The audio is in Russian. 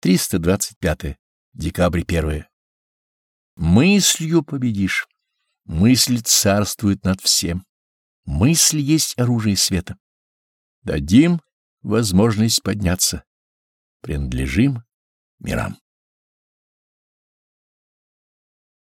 325. Декабрь 1. Мыслью победишь. Мысль царствует над всем. Мысль есть оружие света. Дадим возможность подняться. Принадлежим мирам.